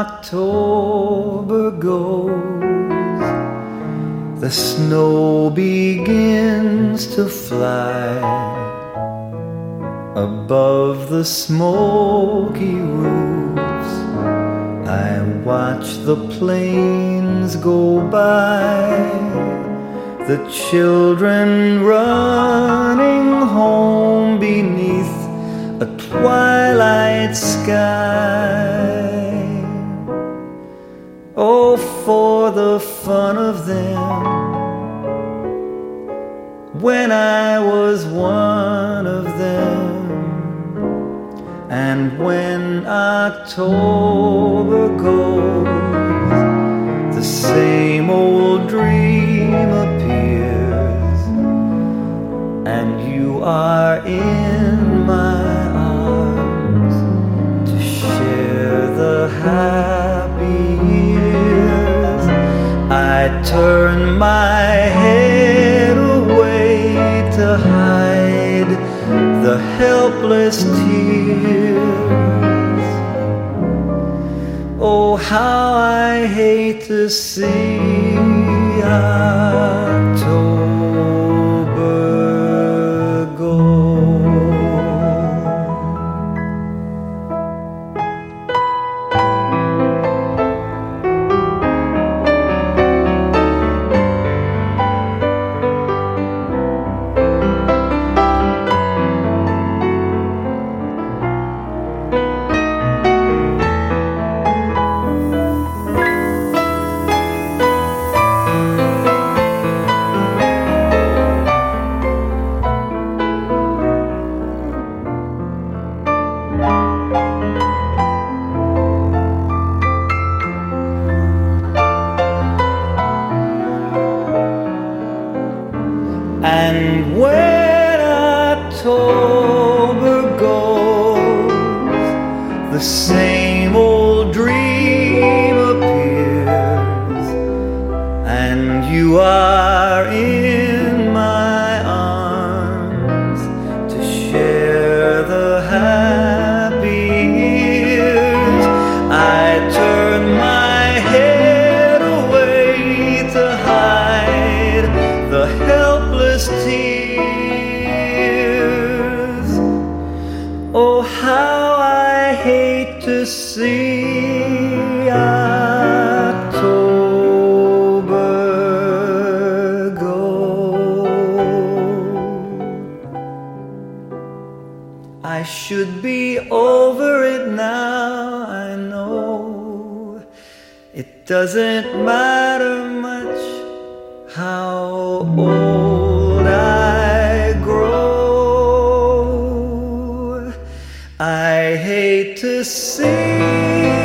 October goes, the snow begins to fly above the smoky roofs. I watch the planes go by, the children running home beneath a twilight sky. Oh, for the fun of them. When I was one of them, and when October goes, the same old dream appears, and you are in turn my head away to hide the helpless tears. Oh, how I hate to see October When October goes, the same helpless tears. Oh, how I hate to see October go. I should be over it now, I know. It doesn't matter much how old to see.